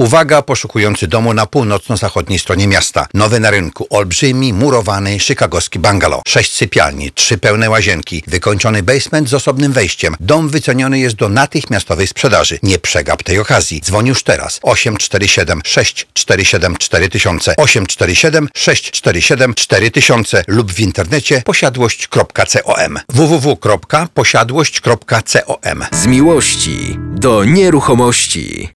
Uwaga, poszukujący domu na północno-zachodniej stronie miasta. Nowy na rynku, olbrzymi, murowany, chicagowski bungalow. Sześć sypialni, trzy pełne łazienki, wykończony basement z osobnym wejściem. Dom wyceniony jest do natychmiastowej sprzedaży. Nie przegap tej okazji. Dzwoń już teraz. 847 647 4000 847 647 4000 lub w internecie posiadłość.com www.posiadłość.com Z miłości do nieruchomości.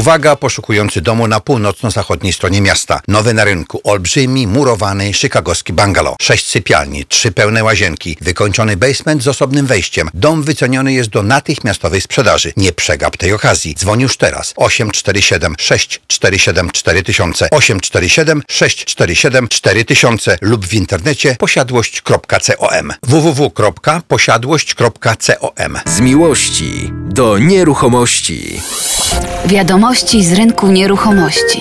Uwaga, poszukujący domu na północno-zachodniej stronie miasta. Nowy na rynku, olbrzymi, murowany, chicagowski bungalow. Sześć sypialni, trzy pełne łazienki, wykończony basement z osobnym wejściem. Dom wyceniony jest do natychmiastowej sprzedaży. Nie przegap tej okazji. Dzwoń już teraz. 847 647 4000 847 647 4000 lub w internecie posiadłość.com www.posiadłość.com Z miłości do nieruchomości. Wiadomości z rynku nieruchomości.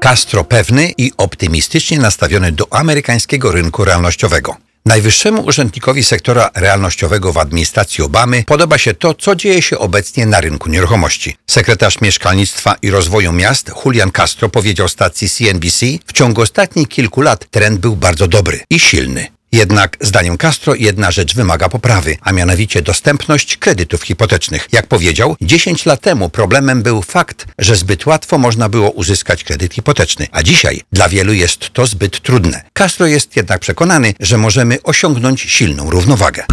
Castro pewny i optymistycznie nastawiony do amerykańskiego rynku realnościowego. Najwyższemu urzędnikowi sektora realnościowego w administracji Obamy podoba się to, co dzieje się obecnie na rynku nieruchomości. Sekretarz Mieszkalnictwa i Rozwoju Miast Julian Castro powiedział stacji CNBC, w ciągu ostatnich kilku lat trend był bardzo dobry i silny. Jednak zdaniem Castro jedna rzecz wymaga poprawy, a mianowicie dostępność kredytów hipotecznych. Jak powiedział, 10 lat temu problemem był fakt, że zbyt łatwo można było uzyskać kredyt hipoteczny, a dzisiaj dla wielu jest to zbyt trudne. Castro jest jednak przekonany, że możemy osiągnąć silną równowagę.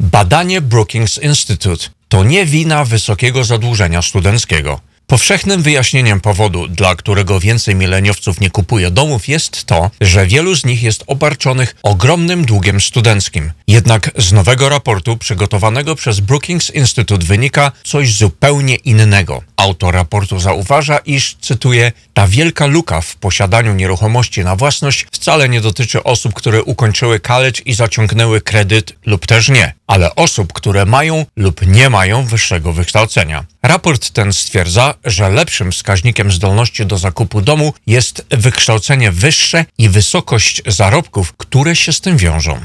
Badanie Brookings Institute to nie wina wysokiego zadłużenia studenckiego. Powszechnym wyjaśnieniem powodu, dla którego więcej mileniowców nie kupuje domów, jest to, że wielu z nich jest obarczonych ogromnym długiem studenckim. Jednak z nowego raportu przygotowanego przez Brookings Institute wynika coś zupełnie innego. Autor raportu zauważa, iż, cytuję, ta wielka luka w posiadaniu nieruchomości na własność wcale nie dotyczy osób, które ukończyły college i zaciągnęły kredyt lub też nie, ale osób, które mają lub nie mają wyższego wykształcenia. Raport ten stwierdza, że lepszym wskaźnikiem zdolności do zakupu domu jest wykształcenie wyższe i wysokość zarobków, które się z tym wiążą.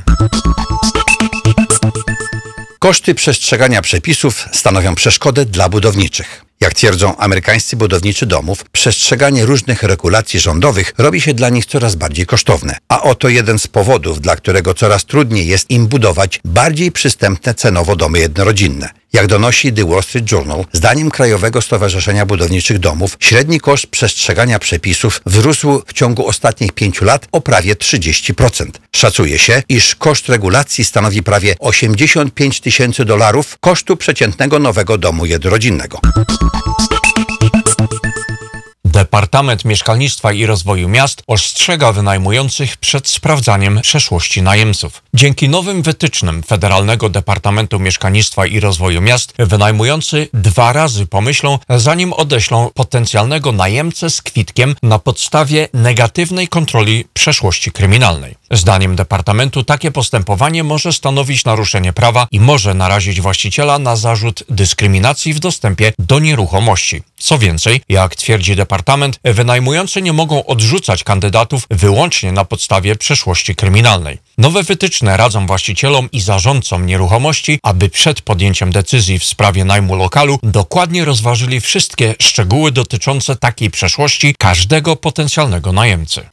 Koszty przestrzegania przepisów stanowią przeszkodę dla budowniczych. Jak twierdzą amerykańscy budowniczy domów, przestrzeganie różnych regulacji rządowych robi się dla nich coraz bardziej kosztowne. A oto jeden z powodów, dla którego coraz trudniej jest im budować bardziej przystępne cenowo domy jednorodzinne. Jak donosi The Wall Street Journal, zdaniem Krajowego Stowarzyszenia Budowniczych Domów średni koszt przestrzegania przepisów wzrósł w ciągu ostatnich pięciu lat o prawie 30%. Szacuje się, iż koszt regulacji stanowi prawie 85 tysięcy dolarów kosztu przeciętnego nowego domu jednorodzinnego. Departament Mieszkalnictwa i Rozwoju Miast ostrzega wynajmujących przed sprawdzaniem przeszłości najemców. Dzięki nowym wytycznym Federalnego Departamentu Mieszkalnictwa i Rozwoju Miast wynajmujący dwa razy pomyślą, zanim odeślą potencjalnego najemcę z kwitkiem na podstawie negatywnej kontroli przeszłości kryminalnej. Zdaniem Departamentu takie postępowanie może stanowić naruszenie prawa i może narazić właściciela na zarzut dyskryminacji w dostępie do nieruchomości. Co więcej, jak twierdzi Departament, wynajmujący nie mogą odrzucać kandydatów wyłącznie na podstawie przeszłości kryminalnej. Nowe wytyczne radzą właścicielom i zarządcom nieruchomości, aby przed podjęciem decyzji w sprawie najmu lokalu dokładnie rozważyli wszystkie szczegóły dotyczące takiej przeszłości każdego potencjalnego najemcy.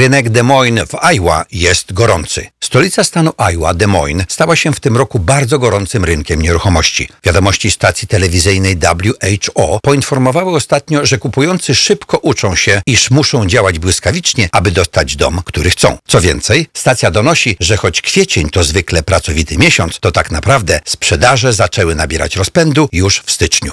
Rynek Des Moines w Iowa jest gorący. Stolica stanu Iowa, Des Moines, stała się w tym roku bardzo gorącym rynkiem nieruchomości. Wiadomości stacji telewizyjnej WHO poinformowały ostatnio, że kupujący szybko uczą się, iż muszą działać błyskawicznie, aby dostać dom, który chcą. Co więcej, stacja donosi, że choć kwiecień to zwykle pracowity miesiąc, to tak naprawdę sprzedaże zaczęły nabierać rozpędu już w styczniu.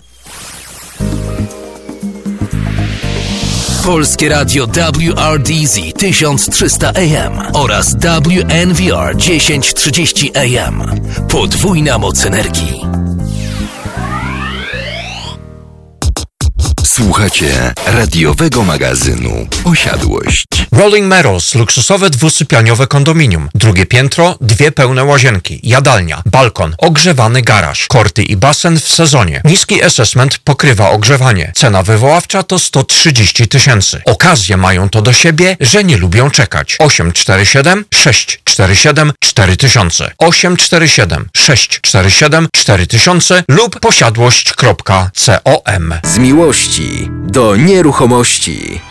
Polskie Radio WRDZ 1300 AM oraz WNVR 1030 AM. Podwójna moc energii. Słuchacie radiowego magazynu Rolling Meadows, luksusowe dwusypialniowe kondominium. Drugie piętro, dwie pełne łazienki, jadalnia, balkon, ogrzewany garaż, korty i basen w sezonie. Niski assessment pokrywa ogrzewanie. Cena wywoławcza to 130 tysięcy. Okazje mają to do siebie, że nie lubią czekać. 847 647 4000 847 647 4000 lub posiadłość.com Z miłości do nieruchomości.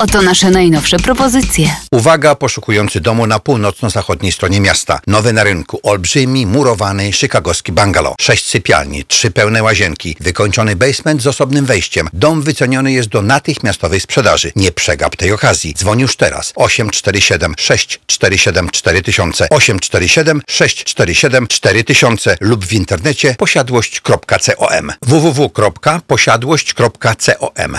Oto nasze najnowsze propozycje. Uwaga, poszukujący domu na północno-zachodniej stronie miasta. Nowy na rynku, olbrzymi, murowany, chicagowski bungalow. Sześć sypialni, trzy pełne łazienki, wykończony basement z osobnym wejściem. Dom wyceniony jest do natychmiastowej sprzedaży. Nie przegap tej okazji. Dzwoń już teraz. 847 647 4000 847 647 4000 lub w internecie posiadłość.com www.posiadłość.com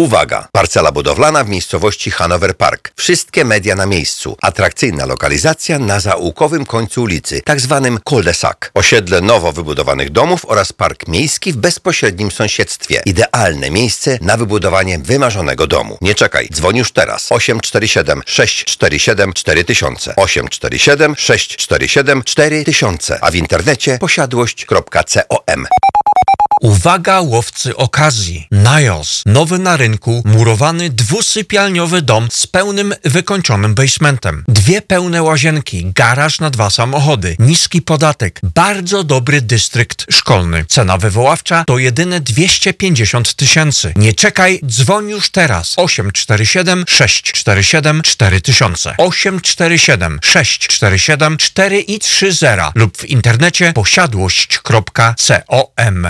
Uwaga! Parcela budowlana w miejscowości Hanover Park. Wszystkie media na miejscu. Atrakcyjna lokalizacja na zaułkowym końcu ulicy, tak zwanym cul-de-sac. Osiedle nowo wybudowanych domów oraz park miejski w bezpośrednim sąsiedztwie. Idealne miejsce na wybudowanie wymarzonego domu. Nie czekaj, dzwoń już teraz. 847 647 4000 847 647 4000 a w internecie posiadłość.com Uwaga łowcy okazji. Niles. Nowy na rynku, murowany dwusypialniowy dom z pełnym wykończonym basementem. Dwie pełne łazienki, garaż na dwa samochody, niski podatek, bardzo dobry dystrykt szkolny. Cena wywoławcza to jedyne 250 tysięcy. Nie czekaj, dzwoń już teraz. 847 647 4000 847 647 4 i 30 lub w internecie posiadłość.com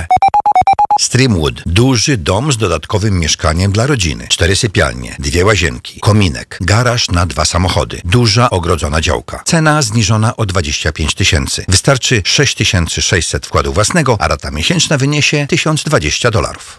Streamwood. Duży dom z dodatkowym mieszkaniem dla rodziny. Cztery sypialnie, dwie łazienki, kominek, garaż na dwa samochody, duża ogrodzona działka. Cena zniżona o 25 tysięcy. Wystarczy 6600 wkładu własnego, a rata miesięczna wyniesie 1020 dolarów.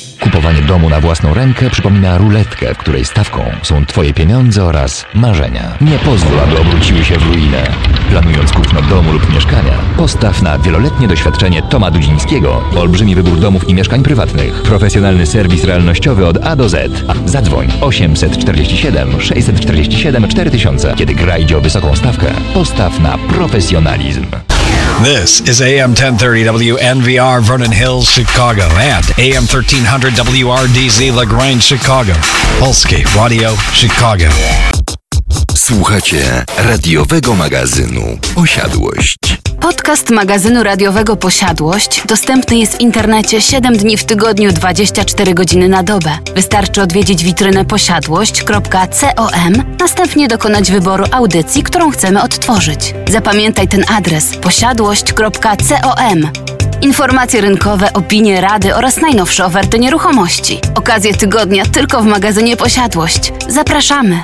Kupowanie domu na własną rękę przypomina ruletkę, w której stawką są Twoje pieniądze oraz marzenia. Nie pozwól, aby obróciły się w ruinę. Planując kupno domu lub mieszkania, postaw na wieloletnie doświadczenie Toma Dudzińskiego, olbrzymi wybór domów i mieszkań prywatnych, profesjonalny serwis realnościowy od A do Z. Zadzwoń 847 647 4000. Kiedy gra idzie o wysoką stawkę, postaw na profesjonalizm. This is AM 1030 WNVR Vernon Hills, Chicago, and AM 1300 WRDZ LaGrange, Chicago. Polskie Radio Chicago. Słuchacie radiowego magazynu Posiadłość. Podcast magazynu radiowego Posiadłość dostępny jest w internecie 7 dni w tygodniu, 24 godziny na dobę. Wystarczy odwiedzić witrynę posiadłość.com, następnie dokonać wyboru audycji, którą chcemy odtworzyć. Zapamiętaj ten adres posiadłość.com. Informacje rynkowe, opinie, rady oraz najnowsze oferty nieruchomości. Okazje tygodnia tylko w magazynie Posiadłość. Zapraszamy!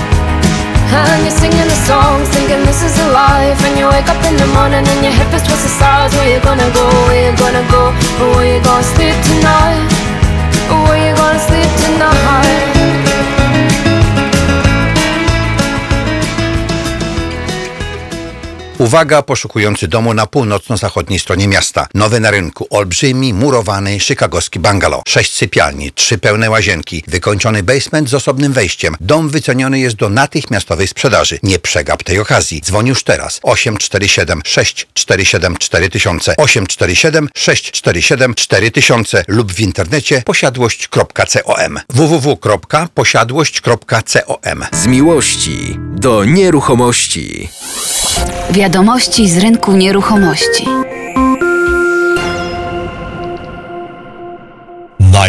And you're singing the songs, thinking this is a life. And you wake up in the morning and your hip is twisted sides. Where you gonna go? Where you gonna go? Where you gonna sleep tonight? Where you gonna sleep tonight? Uwaga, poszukujący domu na północno-zachodniej stronie miasta. Nowy na rynku, olbrzymi, murowany, chicagowski bungalow. Sześć sypialni, trzy pełne łazienki, wykończony basement z osobnym wejściem. Dom wyceniony jest do natychmiastowej sprzedaży. Nie przegap tej okazji. Dzwoń już teraz. 847 647 4000 847 647 4000 lub w internecie posiadłość.com www.posiadłość.com Z miłości do nieruchomości. Wiadomości z rynku nieruchomości.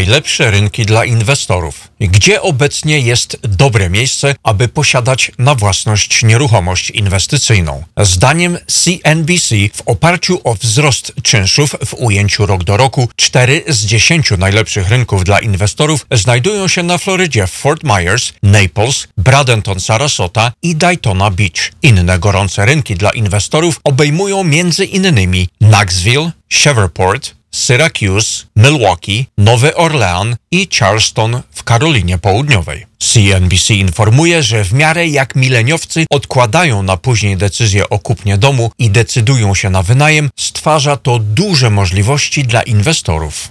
Najlepsze rynki dla inwestorów. Gdzie obecnie jest dobre miejsce, aby posiadać na własność nieruchomość inwestycyjną? Zdaniem CNBC w oparciu o wzrost czynszów w ujęciu rok do roku 4 z 10 najlepszych rynków dla inwestorów znajdują się na Florydzie w Fort Myers, Naples, Bradenton, Sarasota i Daytona Beach. Inne gorące rynki dla inwestorów obejmują innymi Knoxville, Shreveport, Syracuse, Milwaukee, Nowy Orlean i Charleston w Karolinie Południowej. CNBC informuje, że w miarę jak mileniowcy odkładają na później decyzję o kupnie domu i decydują się na wynajem, stwarza to duże możliwości dla inwestorów.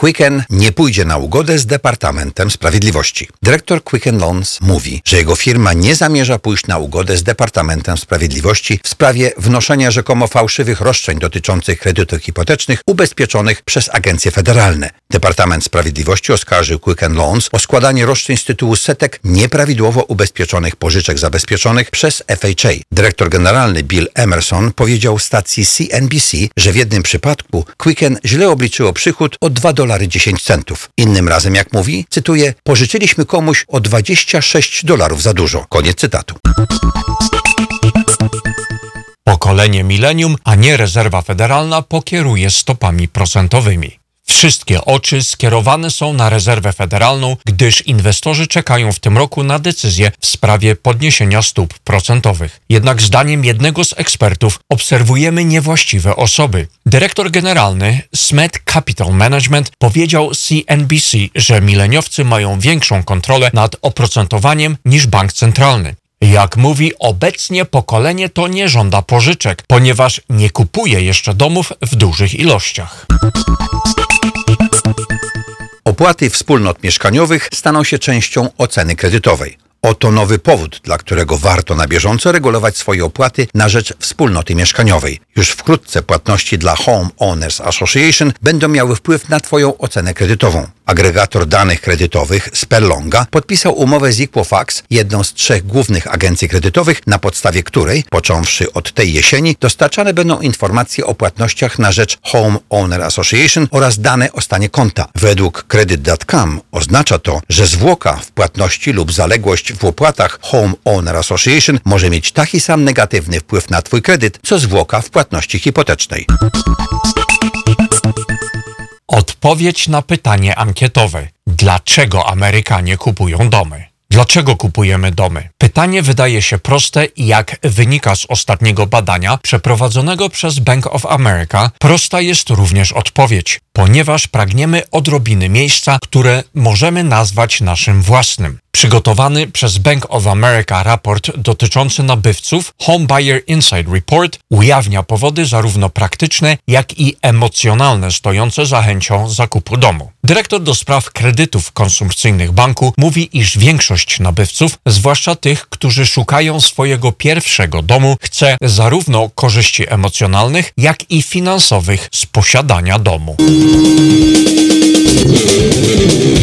Quicken nie pójdzie na ugodę z Departamentem Sprawiedliwości. Dyrektor Quicken Loans mówi, że jego firma nie zamierza pójść na ugodę z Departamentem Sprawiedliwości w sprawie wnoszenia rzekomo fałszywych roszczeń dotyczących kredytów hipotecznych ubezpieczonych przez agencje federalne. Departament Sprawiedliwości oskarżył Quicken Loans o składanie roszczeń z tytułu setek nieprawidłowo ubezpieczonych pożyczek zabezpieczonych przez FHA. Dyrektor generalny Bill Emerson powiedział stacji CNBC, że w jednym przypadku Quicken źle obliczyło przychód o 2 dolary 10 centów. Innym razem, jak mówi, cytuję, pożyczyliśmy komuś o 26 dolarów za dużo. Koniec cytatu. Pokolenie milenium, a nie rezerwa federalna pokieruje stopami procentowymi. Wszystkie oczy skierowane są na rezerwę federalną, gdyż inwestorzy czekają w tym roku na decyzję w sprawie podniesienia stóp procentowych. Jednak zdaniem jednego z ekspertów obserwujemy niewłaściwe osoby. Dyrektor generalny Smet Capital Management powiedział CNBC, że mileniowcy mają większą kontrolę nad oprocentowaniem niż bank centralny. Jak mówi, obecnie pokolenie to nie żąda pożyczek, ponieważ nie kupuje jeszcze domów w dużych ilościach. Opłaty wspólnot mieszkaniowych staną się częścią oceny kredytowej. Oto nowy powód, dla którego warto na bieżąco regulować swoje opłaty na rzecz wspólnoty mieszkaniowej. Już wkrótce płatności dla Home Owners Association będą miały wpływ na Twoją ocenę kredytową. Agregator danych kredytowych Sperlonga podpisał umowę z Equifax, jedną z trzech głównych agencji kredytowych, na podstawie której, począwszy od tej jesieni, dostarczane będą informacje o płatnościach na rzecz Home Owner Association oraz dane o stanie konta. Według Credit.com oznacza to, że zwłoka w płatności lub zaległość w opłatach Home Owner Association może mieć taki sam negatywny wpływ na Twój kredyt, co zwłoka w płatności hipotecznej. Odpowiedź na pytanie ankietowe. Dlaczego Amerykanie kupują domy? Dlaczego kupujemy domy? Pytanie wydaje się proste i jak wynika z ostatniego badania przeprowadzonego przez Bank of America, prosta jest również odpowiedź, ponieważ pragniemy odrobiny miejsca, które możemy nazwać naszym własnym. Przygotowany przez Bank of America raport dotyczący nabywców Home Buyer Inside Report ujawnia powody zarówno praktyczne, jak i emocjonalne stojące za chęcią zakupu domu. Dyrektor do spraw kredytów konsumpcyjnych banku mówi, iż większość nabywców, zwłaszcza tych, którzy szukają swojego pierwszego domu, chce zarówno korzyści emocjonalnych, jak i finansowych z posiadania domu. Thank you.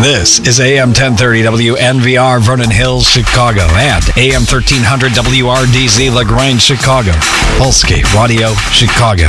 This is AM 1030 WNVR Vernon Hills, Chicago, and AM 1300 WRDZ LaGrange, Chicago. Polskie Radio, Chicago.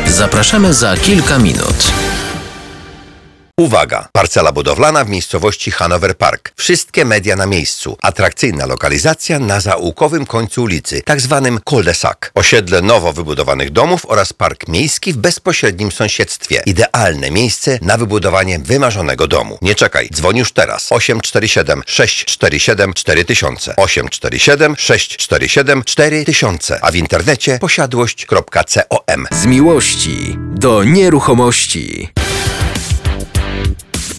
zapraszamy za kilka minut. Uwaga! Parcela budowlana w miejscowości Hanover Park. Wszystkie media na miejscu. Atrakcyjna lokalizacja na zaułkowym końcu ulicy, tak zwanym cul-de-sac. Osiedle nowo wybudowanych domów oraz park miejski w bezpośrednim sąsiedztwie. Idealne miejsce na wybudowanie wymarzonego domu. Nie czekaj, dzwoń już teraz. 847 647 4000 847 647 4000 a w internecie posiadłość.com Z miłości do nieruchomości.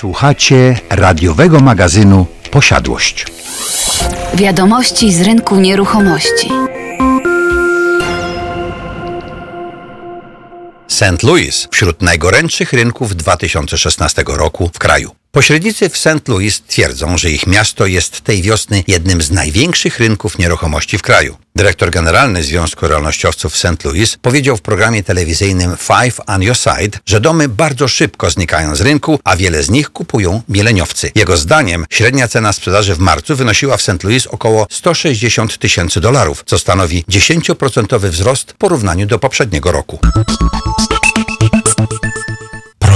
Słuchacie radiowego magazynu Posiadłość. Wiadomości z rynku nieruchomości. St. Louis wśród najgorętszych rynków 2016 roku w kraju. Pośrednicy w St. Louis twierdzą, że ich miasto jest tej wiosny jednym z największych rynków nieruchomości w kraju. Dyrektor generalny Związku Realnościowców St. Louis powiedział w programie telewizyjnym Five on Your Side, że domy bardzo szybko znikają z rynku, a wiele z nich kupują mieleniowcy. Jego zdaniem średnia cena sprzedaży w marcu wynosiła w St. Louis około 160 tysięcy dolarów, co stanowi 10% wzrost w porównaniu do poprzedniego roku.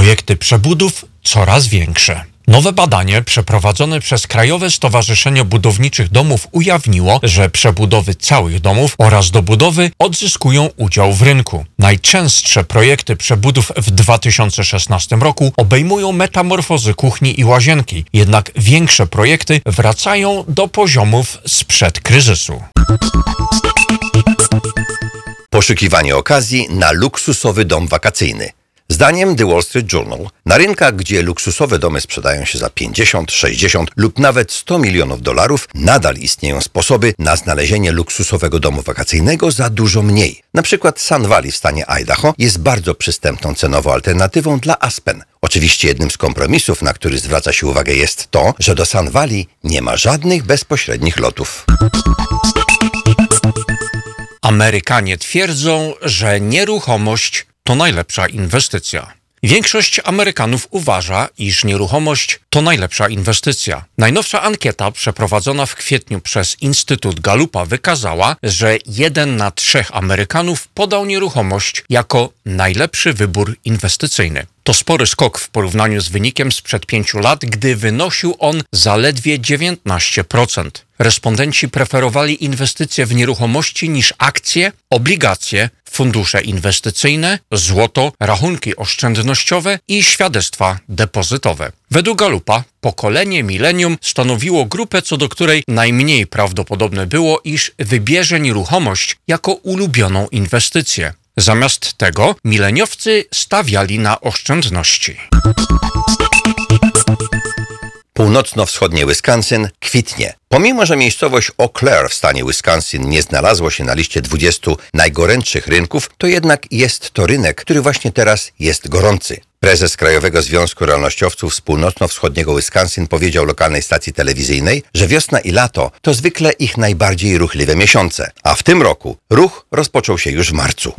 Projekty przebudów coraz większe. Nowe badanie przeprowadzone przez Krajowe Stowarzyszenie Budowniczych Domów ujawniło, że przebudowy całych domów oraz dobudowy odzyskują udział w rynku. Najczęstsze projekty przebudów w 2016 roku obejmują metamorfozy kuchni i łazienki, jednak większe projekty wracają do poziomów sprzed kryzysu. Poszukiwanie okazji na luksusowy dom wakacyjny. Zdaniem The Wall Street Journal, na rynkach, gdzie luksusowe domy sprzedają się za 50, 60 lub nawet 100 milionów dolarów, nadal istnieją sposoby na znalezienie luksusowego domu wakacyjnego za dużo mniej. Na przykład Sun Valley w stanie Idaho jest bardzo przystępną cenowo alternatywą dla Aspen. Oczywiście jednym z kompromisów, na który zwraca się uwagę jest to, że do Sun Valley nie ma żadnych bezpośrednich lotów. Amerykanie twierdzą, że nieruchomość to najlepsza inwestycja. Większość Amerykanów uważa, iż nieruchomość to najlepsza inwestycja. Najnowsza ankieta przeprowadzona w kwietniu przez Instytut Galupa wykazała, że jeden na trzech Amerykanów podał nieruchomość jako najlepszy wybór inwestycyjny. To spory skok w porównaniu z wynikiem sprzed pięciu lat, gdy wynosił on zaledwie 19%. Respondenci preferowali inwestycje w nieruchomości niż akcje, obligacje, fundusze inwestycyjne, złoto, rachunki oszczędnościowe i świadectwa depozytowe. Według Galupa pokolenie milenium stanowiło grupę, co do której najmniej prawdopodobne było, iż wybierze nieruchomość jako ulubioną inwestycję. Zamiast tego mileniowcy stawiali na oszczędności. Północno-wschodnie Wisconsin kwitnie. Pomimo, że miejscowość Eau Claire w stanie Wisconsin nie znalazło się na liście 20 najgorętszych rynków, to jednak jest to rynek, który właśnie teraz jest gorący. Prezes Krajowego Związku Realnościowców z północno-wschodniego Wisconsin powiedział lokalnej stacji telewizyjnej, że wiosna i lato to zwykle ich najbardziej ruchliwe miesiące, a w tym roku ruch rozpoczął się już w marcu.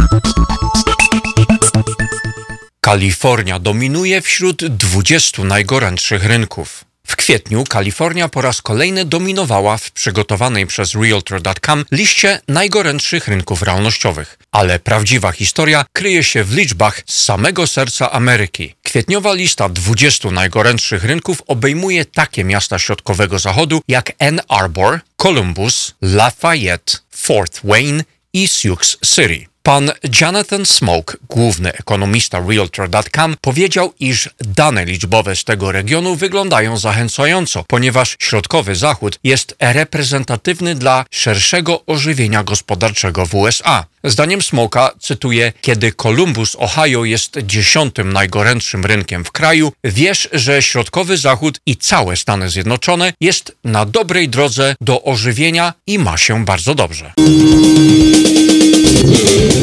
Kalifornia dominuje wśród 20 najgorętszych rynków. W kwietniu Kalifornia po raz kolejny dominowała w przygotowanej przez Realtor.com liście najgorętszych rynków realnościowych. Ale prawdziwa historia kryje się w liczbach z samego serca Ameryki. Kwietniowa lista 20 najgorętszych rynków obejmuje takie miasta środkowego zachodu jak Ann Arbor, Columbus, Lafayette, Fort Wayne i Sioux City. Pan Jonathan Smoke, główny ekonomista Realtor.com, powiedział, iż dane liczbowe z tego regionu wyglądają zachęcająco, ponieważ środkowy zachód jest reprezentatywny dla szerszego ożywienia gospodarczego w USA. Zdaniem Smoka, cytuję, kiedy Columbus, Ohio jest dziesiątym najgorętszym rynkiem w kraju, wiesz, że środkowy zachód i całe Stany Zjednoczone jest na dobrej drodze do ożywienia i ma się bardzo dobrze.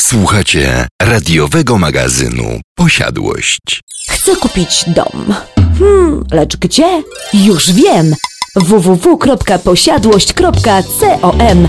Słuchacie radiowego magazynu Posiadłość. Chcę kupić dom. Hmm, lecz gdzie? Już wiem! www.posiadłość.com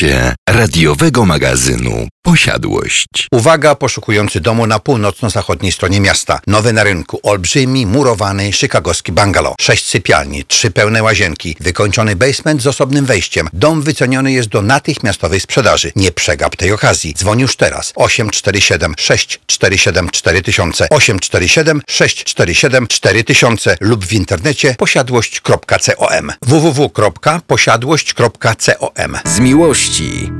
Słuchacie radiowego magazynu Posiadłość. Uwaga, poszukujący domu na północno-zachodniej stronie miasta. Nowy na rynku, olbrzymi, murowany, chicagowski bungalow. Sześć sypialni, trzy pełne łazienki, wykończony basement z osobnym wejściem. Dom wyceniony jest do natychmiastowej sprzedaży. Nie przegap tej okazji. Dzwoń już teraz. 847 647 4000 847 647 4000 lub w internecie posiadłość.com www.posiadłość.com miłości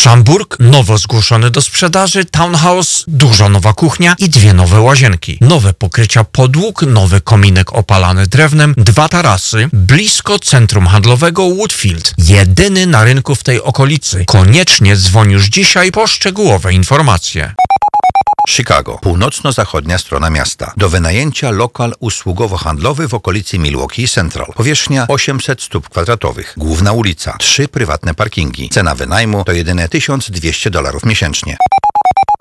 Szamburg, nowo zgłoszony do sprzedaży, townhouse, duża nowa kuchnia i dwie nowe łazienki. Nowe pokrycia podłóg, nowy kominek opalany drewnem, dwa tarasy, blisko centrum handlowego Woodfield. Jedyny na rynku w tej okolicy. Koniecznie dzwoń już dzisiaj po szczegółowe informacje. Chicago, północno-zachodnia strona miasta. Do wynajęcia lokal usługowo-handlowy w okolicy Milwaukee Central. Powierzchnia 800 stóp kwadratowych. Główna ulica. Trzy prywatne parkingi. Cena wynajmu to jedyne 1200 dolarów miesięcznie.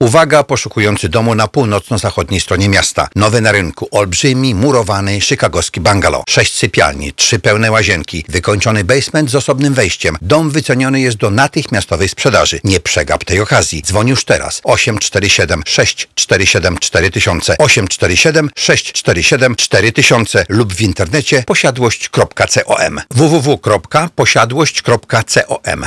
Uwaga, poszukujący domu na północno-zachodniej stronie miasta. Nowy na rynku, olbrzymi, murowany, chicagowski bungalow. Sześć sypialni, trzy pełne łazienki, wykończony basement z osobnym wejściem. Dom wyceniony jest do natychmiastowej sprzedaży. Nie przegap tej okazji. Dzwoń już teraz. 847 647 4000 847 647 4000 lub w internecie posiadłość.com www.posiadłość.com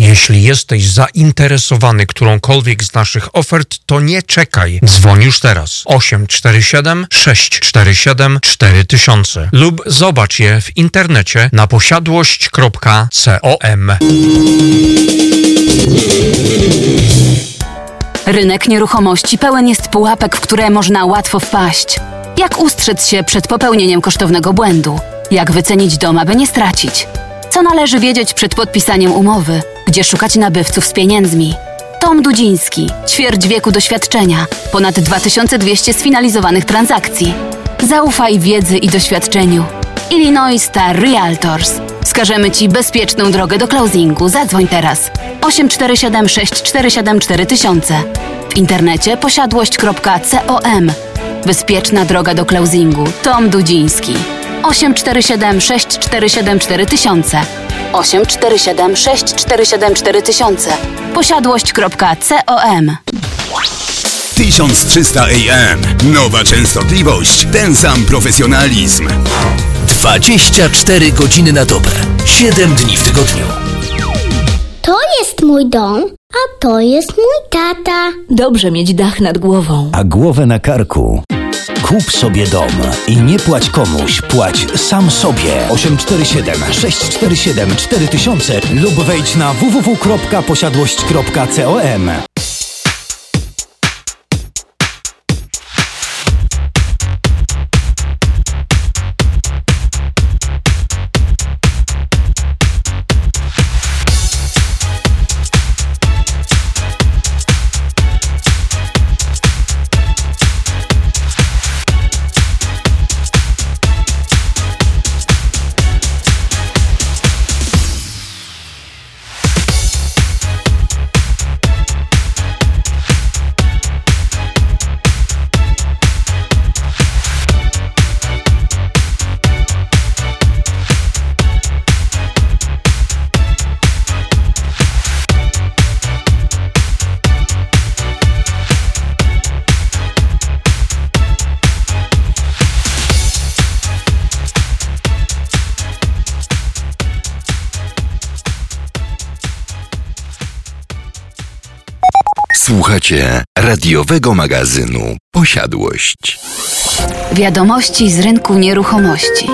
Jeśli jesteś zainteresowany którąkolwiek z naszych ofert, to nie czekaj. Dzwoń już teraz. 847 647 4000 lub zobacz je w internecie na posiadłość.com. Rynek nieruchomości pełen jest pułapek, w które można łatwo wpaść. Jak ustrzec się przed popełnieniem kosztownego błędu? Jak wycenić dom, aby nie stracić? Co należy wiedzieć przed podpisaniem umowy? Gdzie szukać nabywców z pieniędzmi? Tom Dudziński, ćwierć wieku doświadczenia, ponad 2200 sfinalizowanych transakcji. Zaufaj wiedzy i doświadczeniu. Illinois Star Realtors. Wskażemy Ci bezpieczną drogę do closingu. Zadzwoń teraz. 847 647 4000. W internecie posiadłość.com. Bezpieczna droga do closingu. Tom Dudziński. 847 647 4000. 847 647 4000. Posiadłość.com. 1300 AM. Nowa częstotliwość, ten sam profesjonalizm. 24 godziny na dobę, 7 dni w tygodniu. To jest mój dom, a to jest mój tata. Dobrze mieć dach nad głową. A głowę na karku. Kup sobie dom i nie płać komuś, płać sam sobie. 847 647 4000 lub wejdź na www.posiadłość.com. Słuchacie radiowego magazynu Posiadłość. Wiadomości z rynku nieruchomości.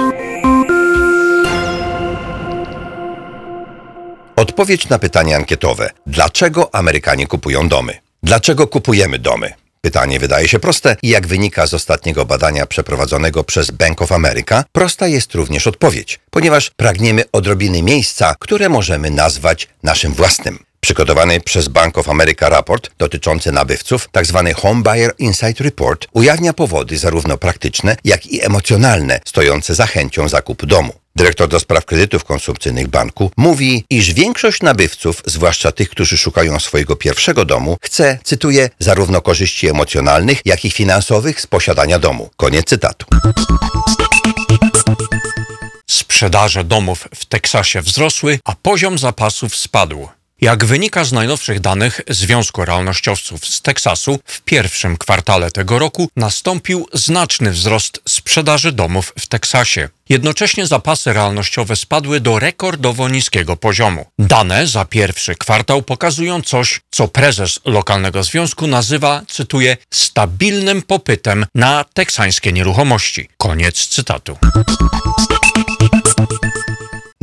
Odpowiedź na pytanie ankietowe. Dlaczego Amerykanie kupują domy? Dlaczego kupujemy domy? Pytanie wydaje się proste i jak wynika z ostatniego badania przeprowadzonego przez Bank of America, prosta jest również odpowiedź, ponieważ pragniemy odrobiny miejsca, które możemy nazwać naszym własnym. Przygotowany przez Bank of America raport dotyczący nabywców, tzw. Home Buyer Insight Report, ujawnia powody zarówno praktyczne, jak i emocjonalne stojące za chęcią zakupu domu. Dyrektor do spraw kredytów konsumpcyjnych banku mówi, iż większość nabywców, zwłaszcza tych, którzy szukają swojego pierwszego domu, chce, cytuję, zarówno korzyści emocjonalnych, jak i finansowych z posiadania domu. Koniec cytatu. Sprzedaże domów w Teksasie wzrosły, a poziom zapasów spadł. Jak wynika z najnowszych danych Związku Realnościowców z Teksasu, w pierwszym kwartale tego roku nastąpił znaczny wzrost sprzedaży domów w Teksasie. Jednocześnie zapasy realnościowe spadły do rekordowo niskiego poziomu. Dane za pierwszy kwartał pokazują coś, co prezes lokalnego związku nazywa, cytuję, stabilnym popytem na teksańskie nieruchomości. Koniec cytatu.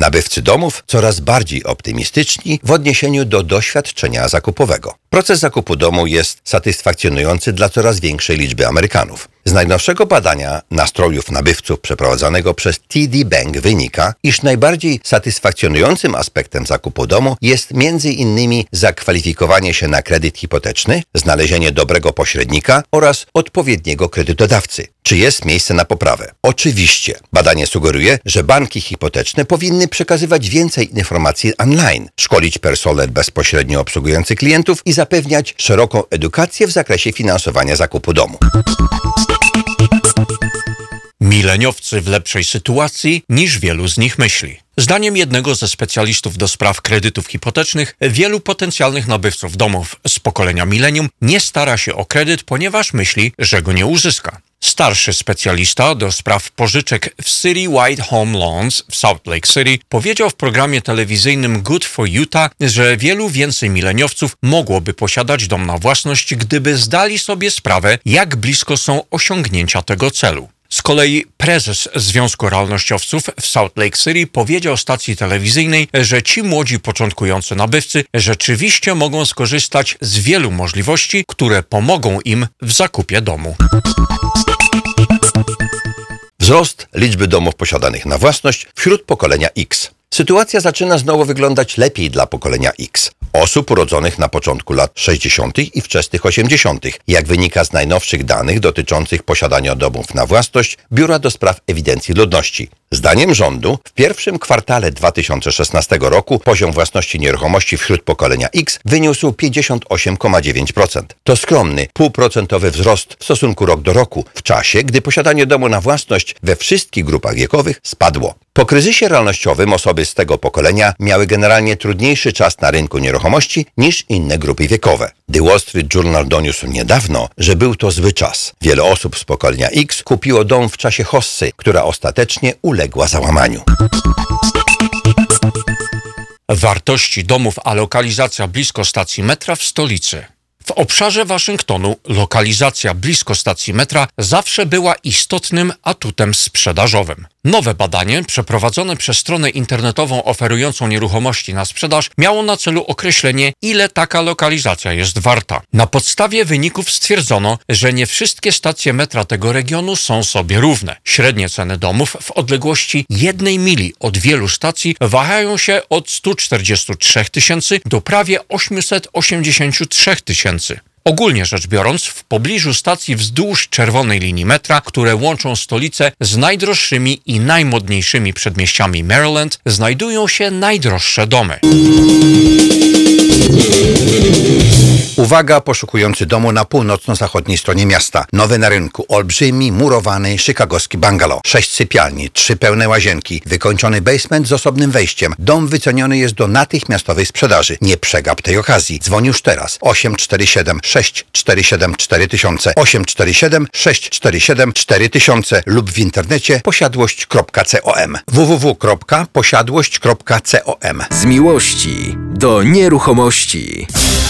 Nabywcy domów coraz bardziej optymistyczni w odniesieniu do doświadczenia zakupowego. Proces zakupu domu jest satysfakcjonujący dla coraz większej liczby Amerykanów. Z najnowszego badania nastrojów nabywców przeprowadzonego przez TD Bank wynika, iż najbardziej satysfakcjonującym aspektem zakupu domu jest innymi zakwalifikowanie się na kredyt hipoteczny, znalezienie dobrego pośrednika oraz odpowiedniego kredytodawcy. Czy jest miejsce na poprawę? Oczywiście. Badanie sugeruje, że banki hipoteczne powinny przekazywać więcej informacji online, szkolić personel bezpośrednio obsługujący klientów i zapewniać szeroką edukację w zakresie finansowania zakupu domu. Mileniowcy w lepszej sytuacji niż wielu z nich myśli. Zdaniem jednego ze specjalistów do spraw kredytów hipotecznych, wielu potencjalnych nabywców domów z pokolenia milenium nie stara się o kredyt, ponieważ myśli, że go nie uzyska. Starszy specjalista do spraw pożyczek w City White Home Loans w Salt Lake City powiedział w programie telewizyjnym Good for Utah, że wielu więcej mileniowców mogłoby posiadać dom na własność, gdyby zdali sobie sprawę, jak blisko są osiągnięcia tego celu. Z kolei prezes Związku Realnościowców w Salt Lake City powiedział stacji telewizyjnej, że ci młodzi początkujący nabywcy rzeczywiście mogą skorzystać z wielu możliwości, które pomogą im w zakupie domu. Wzrost liczby domów posiadanych na własność wśród pokolenia X. Sytuacja zaczyna znowu wyglądać lepiej dla pokolenia X. Osób urodzonych na początku lat 60. i wczesnych 80., jak wynika z najnowszych danych dotyczących posiadania domów na własność Biura do Spraw Ewidencji Ludności. Zdaniem rządu w pierwszym kwartale 2016 roku poziom własności nieruchomości wśród pokolenia X wyniósł 58,9%. To skromny, półprocentowy wzrost w stosunku rok do roku, w czasie, gdy posiadanie domu na własność we wszystkich grupach wiekowych spadło. Po kryzysie realnościowym osoby z tego pokolenia miały generalnie trudniejszy czas na rynku nieruchomości niż inne grupy wiekowe. The Wall Street Journal doniósł niedawno, że był to zły czas. Wiele osób z pokolenia X kupiło dom w czasie hossy, która ostatecznie uległa załamaniu. Wartości domów, a lokalizacja blisko stacji metra w stolicy. W obszarze Waszyngtonu lokalizacja blisko stacji metra zawsze była istotnym atutem sprzedażowym. Nowe badanie, przeprowadzone przez stronę internetową oferującą nieruchomości na sprzedaż, miało na celu określenie, ile taka lokalizacja jest warta. Na podstawie wyników stwierdzono, że nie wszystkie stacje metra tego regionu są sobie równe. Średnie ceny domów w odległości jednej mili od wielu stacji wahają się od 143 tysięcy do prawie 883 tysięcy. Ogólnie rzecz biorąc, w pobliżu stacji wzdłuż czerwonej linii metra, które łączą stolicę z najdroższymi i najmodniejszymi przedmieściami Maryland, znajdują się najdroższe domy. Uwaga, poszukujący domu na północno-zachodniej stronie miasta. Nowy na rynku, olbrzymi, murowany, chicagowski bungalow. Sześć sypialni, trzy pełne łazienki, wykończony basement z osobnym wejściem. Dom wyceniony jest do natychmiastowej sprzedaży. Nie przegap tej okazji. Dzwoń już teraz. 847 647 4000 847 647 4000 lub w internecie posiadłość.com www.posiadłość.com Z miłości do nieruchomości.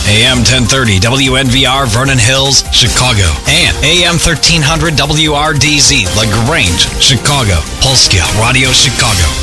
AM 1030 WNVR Vernon Hills, Chicago. And AM 1300 WRDZ LaGrange, Chicago. Polskie Radio Chicago.